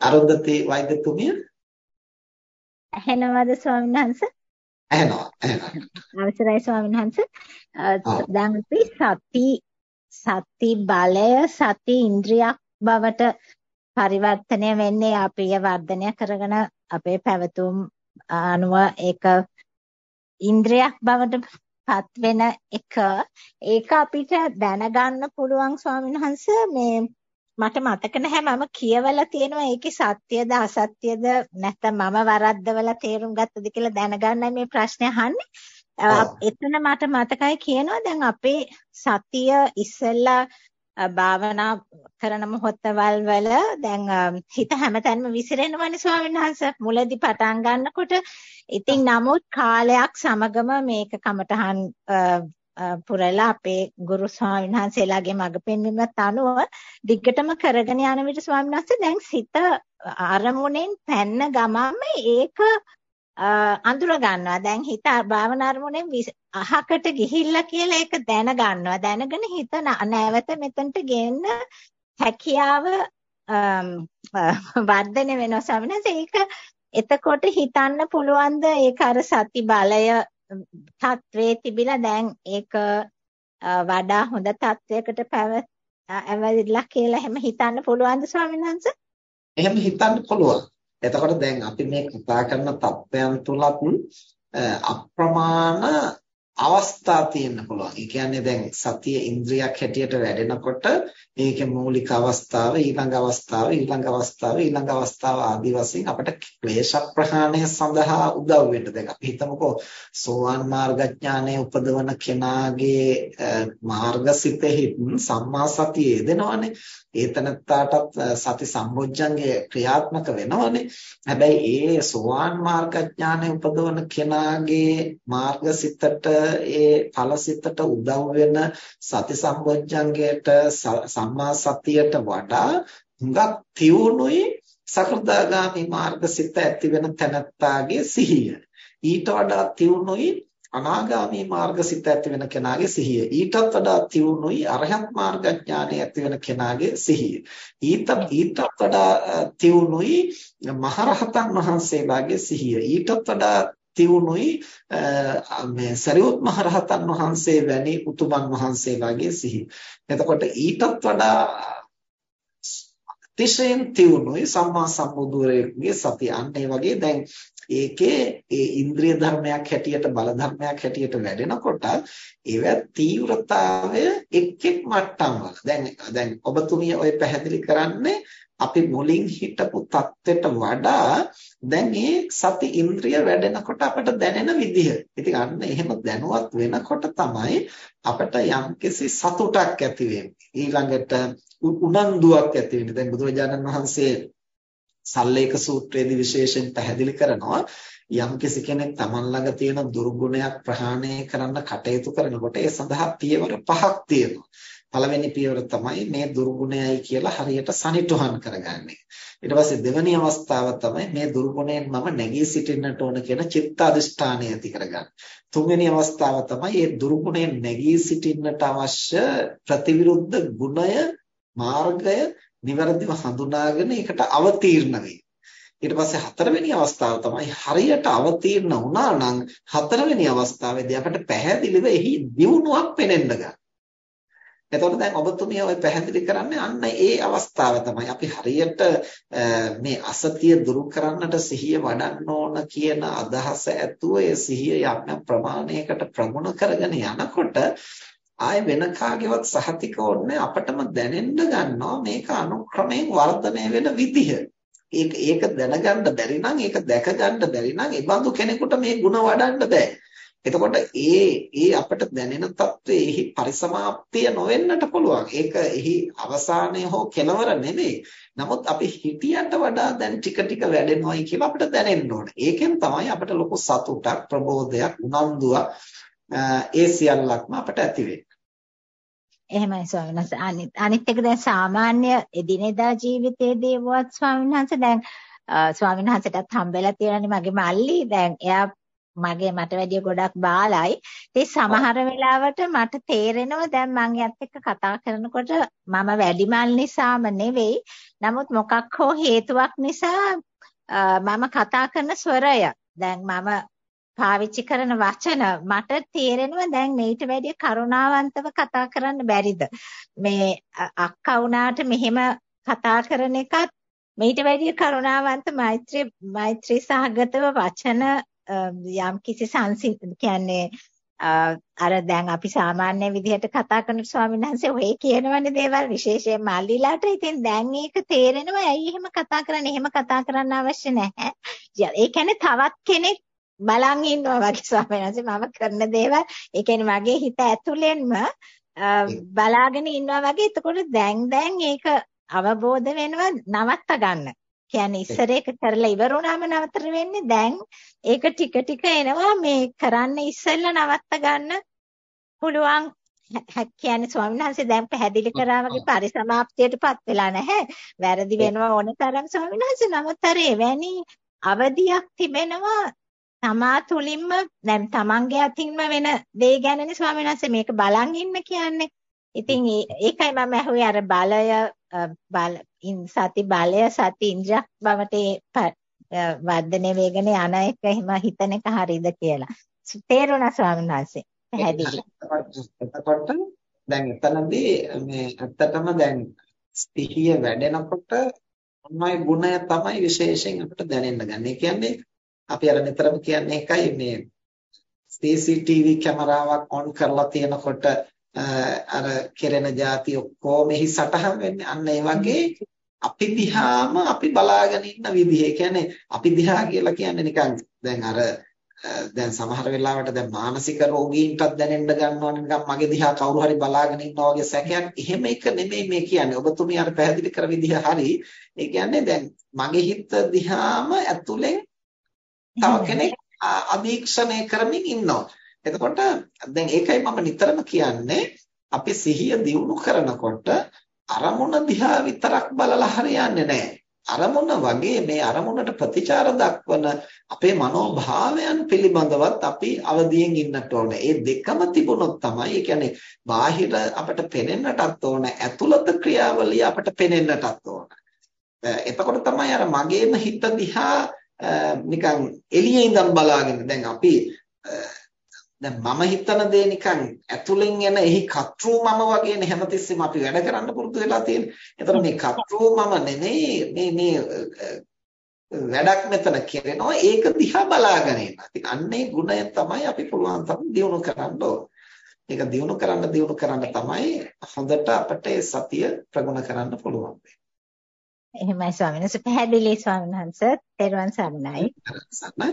අරුන්දති වෛද්‍යතුමිය ඇහෙනවද ස්වාමීන් වහන්සේ? ඇහෙනවා ඇහෙනවා. අවසරයි ස්වාමීන් වහන්සේ. දැන් අපි සති සති බලය සති ඉන්ද්‍රියක් බවට පරිවර්තනය වෙන්නේ අපිය වර්ධනය කරගෙන අපේ පැවතුම් අනුව ඒක ඉන්ද්‍රියක් බවට පත් වෙන එක ඒක අපිට දැනගන්න පුළුවන් ස්වාමීන් වහන්සේ මේ මට මතක නැහැ මම කියවලා තියෙනවා ඒකේ සත්‍යද අසත්‍යද නැත්නම් මම වරද්දවලා තේරුම් ගත්තද කියලා දැනගන්නයි මේ ප්‍රශ්නේ අහන්නේ. එතන මට මතකයි කියනවා දැන් අපේ සතිය ඉස්සෙල්ලා භාවනා කරන මොහොතවල් වල දැන් හිත හැමතැනම විසිරෙනවනේ ස්වාමීන් වහන්සේ. මුලදී පටන් ගන්නකොට ඉතින් නමුත් කාලයක් සමගම මේක කමටහන් පුරලා අපේ ගුරු ස්වාමීන් වහන්සේලාගේ මඟ පෙන්වීමත් අනුව දිග්ගටම කරගෙන යන විට ස්වාමීන් වහන්සේ දැන් සිත අරමුණෙන් පැන්න ගමන්ම ඒක අඳුර ගන්නවා. දැන් හිත භාවනා අරමුණෙන් අහකට ගිහිල්ලා කියලා ඒක දැන ගන්නවා. දැනගෙන හිත නැවත මෙතනට ගේන්න හැකියාව වර්ධනය වෙනවා ස්වාමීන් වහන්සේ. ඒක එතකොට හිතන්න පුළුවන්ද ඒක අර සති බලය තත්වයේ තිබිලා දැන් ඒක වඩා හොඳ තත්වයකට පැවැත්ලා කියලා එහෙම හිතන්න පුළුවන්ද ස්වාමීන් වහන්සේ? එහෙම හිතන්න පුළුවන්. එතකොට දැන් අපි මේ කතා කරන තත්ත්වයන් තුලත් අප්‍රමාණ අවස්ථා තියෙන්න පුළුවන්. ඒ කියන්නේ දැන් සතිය ඉන්ද්‍රියක් හැටියට වැඩෙනකොට ඒකේ මූලික අවස්ථාව ඊළඟ අවස්ථාව ඊළඟ අවස්ථාව ඊළඟ අවස්ථාව ආදී වශයෙන් අපිට ක්ලේශ ප්‍රහාණය සඳහා උදව් වෙන්න. දැන් අපි හිතමුකෝ සෝවාන් මාර්ගඥානය උපදවන කෙනාගේ මාර්ගසිතෙහි සම්මා සතිය යෙදෙනවනේ. ඒතනත්තාටත් සති සම්බොජ්ජංගේ ක්‍රියාත්මක වෙනවනේ. හැබැයි ඒ සෝවාන් මාර්ගඥානය උපදවන කෙනාගේ මාර්ගසිතට ඒ ඵලසිතට උදව් වෙන සති සම්බොජ්ජංගයට සම්මා සතියට වඩා හුඟක් තියුණුයි සකෘදාගාමි මාර්ගසිත ඇති වෙන තැනත්තාගේ සිහිය. ඊට වඩා තියුණුයි අනාගාමී මාර්ගසිත ඇති වෙන කෙනාගේ සිහිය. ඊටත් වඩා තියුණුයි අරහත් මාර්ගඥානය ඇති වෙන කෙනාගේ සිහිය. ඊට ඊටත් වඩා තියුණුයි මහරහතන් වහන්සේලාගේ සිහිය. ඊටත් වඩා තියුණුයි මේ සරියුත් මහරහතන් වහන්සේ වැනි උතුමන් වහන්සේලාගේ සිහිය. එතකොට ඊටත් වඩා තිශයෙන් තියුණුයි සම්මා සම්බුදුරේගේ සතිය. අන්න ඒ වගේ දැන් ඒකේ ඒ ඉන්ද්‍රිය ධර්මයක් හැටියට බල ධර්මයක් හැටියට වැඩෙනකොට ඒව තීව්‍රතාවය එක් එක් මට්ටම් වල. දැන් දැන් ඔබතුමිය ඔය පැහැදිලි කරන්නේ අපි මුලින් හිටපු தත්වෙට වඩා දැන් මේ සති ඉන්ද්‍රිය වැඩෙනකොට අපට දැනෙන විදිහ. ඉතින් අන්න එහෙම දැනුවත් වෙනකොට තමයි අපට යම්කිසි සතුටක් ඇති ඊළඟට උනන්දුවක් ඇති වෙන්නේ. දැන් බුදුරජාණන් වහන්සේ සල්ලේක සූත්‍රයේදී විශේෂයෙන් පැහැදිලි කරනවා යම්කිසි කෙනෙක් Taman ළඟ තියෙන දුර්ගුණයක් ප්‍රහාණය කරන්න කටයුතු කරනකොට ඒ සඳහා පියවර පහක් තියෙනවා. පළවෙනි පියවර තමයි මේ දුර්ගුණයයි කියලා හරියට සනිටුහන් කරගන්නේ. ඊට පස්සේ දෙවෙනි අවස්ථාව තමයි මේ දුර්ගුණයෙන් මම නැගී සිටින්නට ඕන කියන චිත්ත අධිෂ්ඨානය ඇති කරගන්න. තුන්වෙනි අවස්ථාව තමයි මේ දුර්ගුණයෙන් නැගී සිටින්නට අවශ්‍ය ප්‍රතිවිරුද්ධ ගුණය මාර්ගය નિවරදිව හඳුනාගෙන ඒකට අවතීර්ණ වෙයි. ඊට පස්සේ හතරවෙනි අවස්ථාව තමයි හරියට අවතීර්ණ වුණා නම් හතරවෙනි අවස්ථාවේදී අපිට පැහැදිලිව එහි දියුණුවක් පෙනෙන්න ගන්නවා. එතකොට දැන් ඔබතුමිය ඔය පැහැදිලි කරන්නේ අන්න ඒ අවස්ථාව තමයි අපි හරියට මේ අසතිය දුරු කරන්නට සිහිය වඩන්න ඕන කියන අදහස ඇතුව ඒ සිහිය යම් ප්‍රමාණයකට ප්‍රගුණ කරගෙන යනකොට ආය වෙන කාගේවත් සහතික ඕනේ අපටම දැනෙන්න ගන්නවා මේක අනුක්‍රමයෙන් වර්ධනය වෙන විදිහ. ඒක ඒක දැනගන්න බැරි නම් ඒක දැක ගන්න බැරි නම් ඒ බඳු කෙනෙකුට මේ ಗುಣ වඩන්න බෑ. එතකොට ඒ ඒ අපට දැනෙන తත්වයේ එහි පරිසමාප්තිය නොවෙන්නට පුළුවන්. ඒක එහි අවසානය හෝ කෙලවර නෙමෙයි. නමුත් අපි හිතියට වඩා දැන් ටික ටික වැඩෙනවයි කියලා අපිට දැනෙන්න ඕනේ. ඒකෙන් තමයි අපිට ලොකු සතුටක්, ප්‍රබෝධයක්, උනන්දුවක් ඒ සියල්ලක්ම අපිට ඇති වෙන්නේ. එහෙමයි ස්වාමීන් වහන්සේ. අනිත් අනිත් එක දැන් සාමාන්‍ය එදිනෙදා ජීවිතයේදී වුවත් ස්වාමීන් වහන්සේ දැන් ස්වාමීන් වහන්සේටත් හම්බෙලා තියෙනනේ මගේ මල්ලි දැන් එයා මගේ මට වැඩිය ගොඩක් බාලයි. ඒ සමහර වෙලාවට මට තේරෙනවා දැන් මං එයත් එක්ක කතා කරනකොට මම වැඩිමල් නිසාම නෙවෙයි. නමුත් මොකක් හෝ හේතුවක් නිසා මම කතා කරන ස්වරය දැන් මම පාවිච්චි කරන වචන මට තේරෙනවා දැන් මේට වැඩිය කරුණාවන්තව කතා කරන්න බැරිද මේ අක්කා වුණාට මෙහෙම කතා කරන එකත් මේට වැඩිය කරුණාවන්ත මෛත්‍රී මෛත්‍රී සහගතව වචන යම් කිසි සංසි කියන්නේ අර දැන් අපි සාමාන්‍ය විදිහට කතා කරන ස්වාමීන් වහන්සේ ඔය කියනවනේ දේවල් විශේෂයෙන් මල්ලිලාට ඉතින් දැන් ඒක තේරෙනවා ඇයි එහෙම කතා කරන්නේ එහෙම කතා කරන්න අවශ්‍ය නැහැ. ඒ කියන්නේ තවත් කෙනෙක් බලන් ඉන්නවා වගේ ස්වාමීන් වහන්සේ මම කරන දේවල් ඒ කියන්නේ මගේ හිත ඇතුළෙන්ම බලාගෙන ඉන්නවා වගේ එතකොට දැන් දැන් ඒක අවබෝධ වෙනවා නවත්ත ගන්න. කියන්නේ ඉස්සර ඒක කරලා ඉවර වුණාම නතර වෙන්නේ දැන් ඒක ටික ටික එනවා මේ කරන්න ඉස්සෙල්ලා නවත්ත ගන්න පුළුවන්. කියන්නේ ස්වාමීන් වහන්සේ දැන් පැහැදිලි කරා වගේ පරිසමාප්තියටපත් වෙලා නැහැ. වැරදි වෙනවා ඕන තරම්. ස්වාමීන් වහන්සේ නමුත් අර එවැනි අවදියක් තිබෙනවා තමා තුලින්ම දැන් තමන්ගේ අතින්ම වෙන දේ ගැනනේ ස්වාමීන් වහන්සේ මේක බලන් ඉන්න කියන්නේ. ඉතින් ඒකයි මම ඇහුවේ අර බලය බල සති බලය සති ඉන්ද්‍රියක් බවට වර්ධනය වේගන යන එක එහෙම හිතන එක හරියද කියලා. තේරුණා ස්වාමීන් වහන්සේ. පැහැදිලි. එතකොට දැන් එතනදී මේ ඇත්තටම දැන් ස්ථිතිය වැඩෙනකොට මොනවයි ගුණය තමයි විශේෂයෙන් අපිට දැනෙන්න ගන්න. ඒ කියන්නේ අපි අර නිතරම කියන්නේ එකයි මේ CCTV කැමරාවක් ඔන් කරලා තියෙනකොට අර කෙරෙන જાති ඔක්කොම එහි සටහන් වෙන්නේ අන්න ඒ වගේ අපි දිහාම අපි බලාගෙන ඉන්න විදිහ. ඒ කියන්නේ අපි දිහා කියලා කියන්නේ නිකන් දැන් අර දැන් සමහර වෙලාවට දැන් මානසික රෝගීන්ටත් දැනෙන්න ගන්නවනේ නිකන් මගේ දිහා කවුරු හරි බලාගෙන ඉන්නවා වගේ සැකයක්. එහෙම එක නෙමෙයි මේ කියන්නේ. ඔබතුමිය අර පැහැදිලි කර විදිහ හරි. ඒ කියන්නේ දැන් මගේ හිත දිහාම ඇතුලෙන් තව කෙනෙක් අධීක්ෂණය කරමින් ඉන්නවා. එතකොට දැන් ඒකයි මම නිතරම කියන්නේ අපි සිහිය දියුණු කරනකොට අරමුණ දිහා විතරක් බලලා හරියන්නේ නැහැ. අරමුණ වගේ මේ අරමුණට ප්‍රතිචාර දක්වන අපේ මනෝභාවයන් පිළිබඳවත් අපි අවදියෙන් ඉන්නට ඕනේ. ඒ දෙකම තිබුණොත් තමයි, ඒ කියන්නේ බාහිර අපට පෙනෙන්නටත් ඕන, ඇතුළත ක්‍රියාවලිය අපට පෙනෙන්නටත් ඕන. එතකොට තමයි අර මගේම හිත දිහා නිකන් එළියේ ඉඳන් බලාගෙන දැන් අපි දැන් මම හිතන දේ නිකන් ඇතුලෙන් එන එහි කතෘ මම වගේනේ හැමතිස්සෙම අපි වැඩ කරන්න පුරුදු වෙලා තියෙන්නේ. එතකොට මේ කතෘ මම නෙමෙයි මේ මේ වැඩක් මෙතන කරනවා ඒක දිහා බලාගෙන ඉන්න. අන්නේ ගුණය තමයි අපි පුළුවන් තරම් දියුණු කරන්න ඕන. ඒක දියුණු කරන්න දියුණු කරන්න තමයි හොඳට අපට සතිය ප්‍රගුණ කරන්න පුළුවන්. එහෙමයි ස්වාමීන් වහන්සේ පැහැදිලි ස්වාමීන් වහන්සේ තෙරුවන් සරණයි. සරණයි.